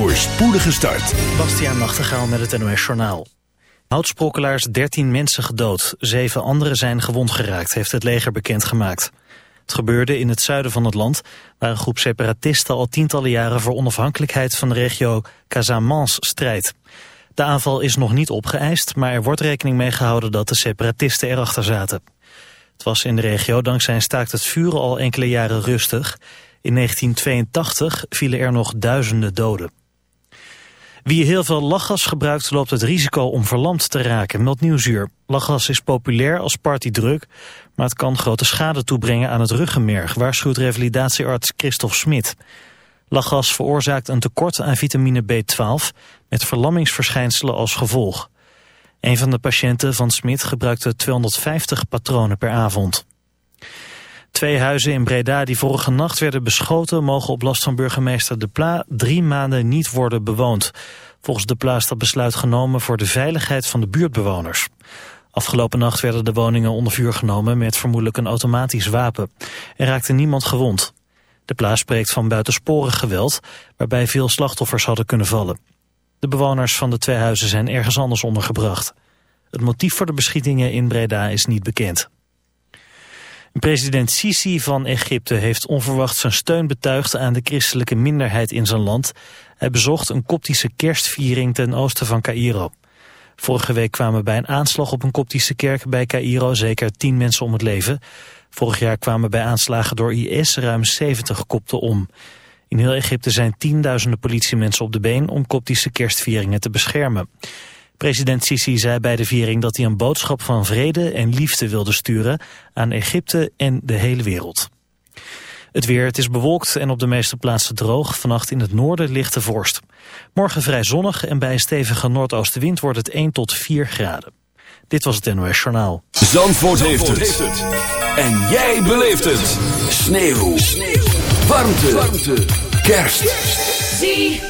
voor spoedige start. Bastiaan Nachtegaal met het NOS Journaal. Houtsprokkelaars 13 mensen gedood. Zeven anderen zijn gewond geraakt, heeft het leger bekendgemaakt. Het gebeurde in het zuiden van het land, waar een groep separatisten al tientallen jaren voor onafhankelijkheid van de regio Casamance strijdt. De aanval is nog niet opgeëist, maar er wordt rekening mee gehouden dat de separatisten erachter zaten. Het was in de regio dankzij een staakt het vuren al enkele jaren rustig. In 1982 vielen er nog duizenden doden. Wie heel veel lachgas gebruikt loopt het risico om verlamd te raken, meldt Nieuwsuur. Lachgas is populair als partydruk, maar het kan grote schade toebrengen aan het ruggenmerg, waarschuwt revalidatiearts Christophe Smit. Lachgas veroorzaakt een tekort aan vitamine B12 met verlammingsverschijnselen als gevolg. Een van de patiënten van Smit gebruikte 250 patronen per avond. Twee huizen in Breda die vorige nacht werden beschoten... mogen op last van burgemeester De Pla drie maanden niet worden bewoond. Volgens De Pla is dat besluit genomen voor de veiligheid van de buurtbewoners. Afgelopen nacht werden de woningen onder vuur genomen... met vermoedelijk een automatisch wapen. Er raakte niemand gewond. De Pla spreekt van buitensporig geweld... waarbij veel slachtoffers hadden kunnen vallen. De bewoners van de twee huizen zijn ergens anders ondergebracht. Het motief voor de beschietingen in Breda is niet bekend. President Sisi van Egypte heeft onverwacht zijn steun betuigd aan de christelijke minderheid in zijn land. Hij bezocht een koptische kerstviering ten oosten van Cairo. Vorige week kwamen bij een aanslag op een koptische kerk bij Cairo zeker tien mensen om het leven. Vorig jaar kwamen bij aanslagen door IS ruim 70 kopten om. In heel Egypte zijn tienduizenden politiemensen op de been om koptische kerstvieringen te beschermen. President Sisi zei bij de viering dat hij een boodschap van vrede en liefde wilde sturen aan Egypte en de hele wereld. Het weer, het is bewolkt en op de meeste plaatsen droog. Vannacht in het noorden ligt de vorst. Morgen vrij zonnig en bij een stevige noordoostenwind wordt het 1 tot 4 graden. Dit was het NOS Journaal. Zandvoort, heeft, het. En jij beleeft het. Sneeuw. Sneeuw. Warmte. Warmte. Kerst. ZFM.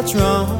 What's wrong.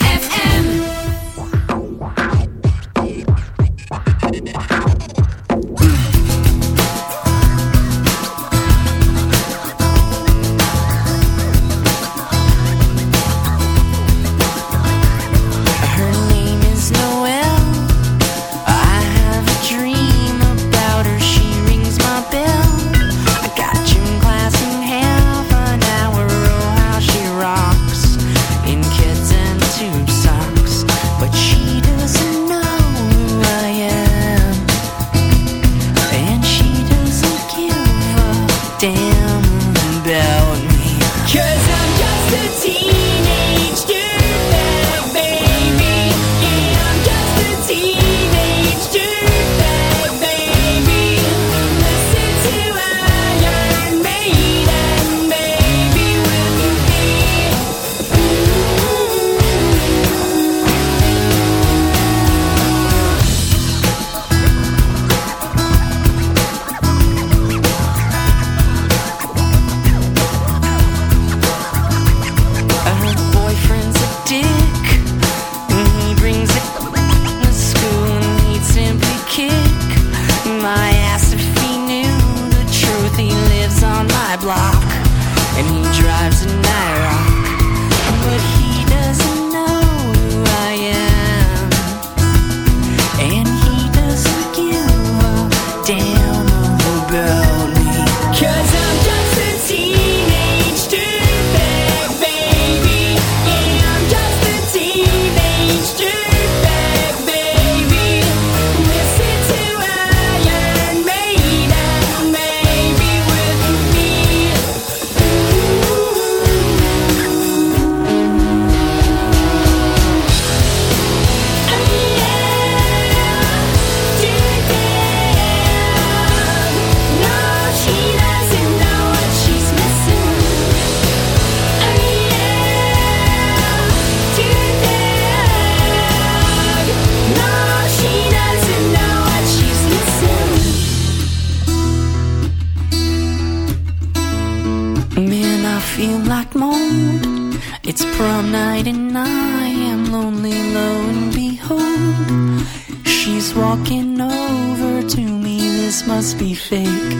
must be fake.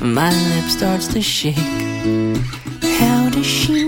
My lip starts to shake. How does she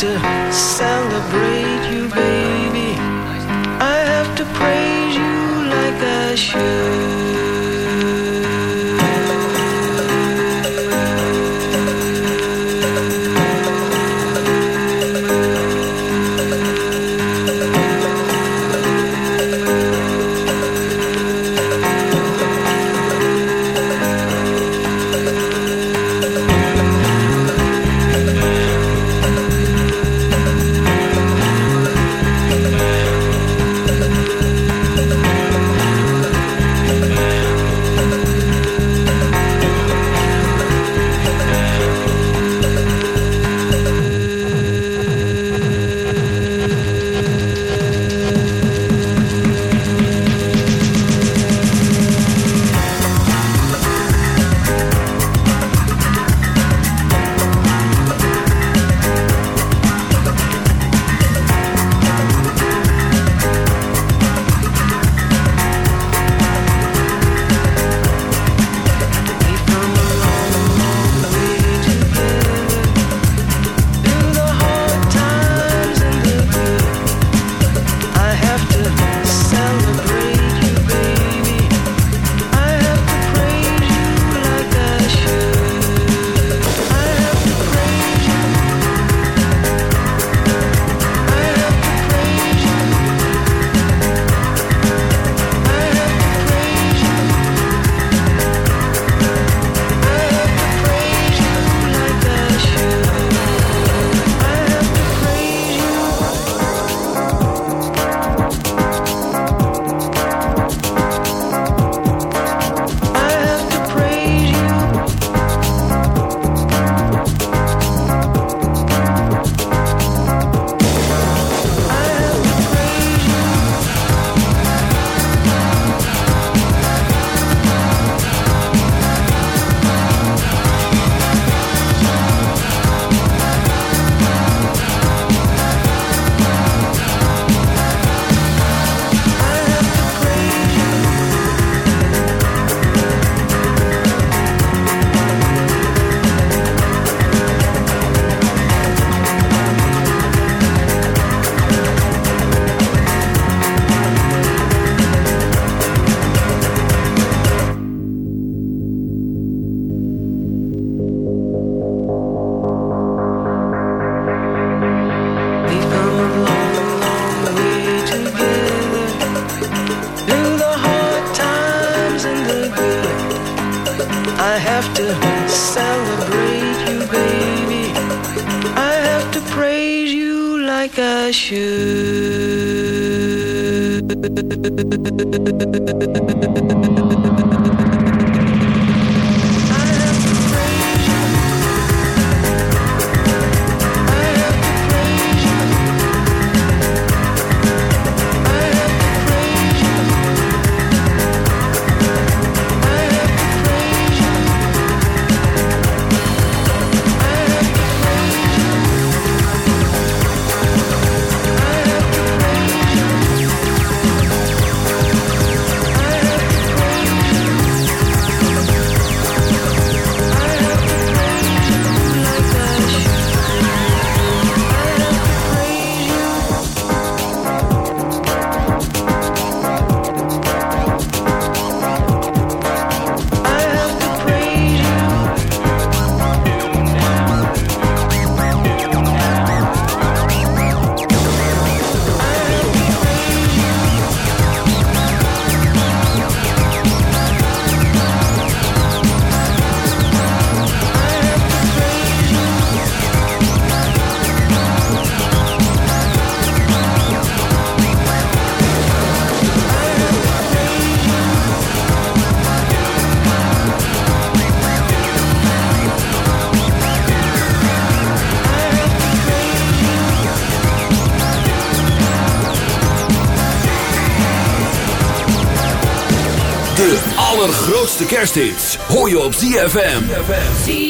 doctor. Kersthits hoor je op ZFM. ZFM.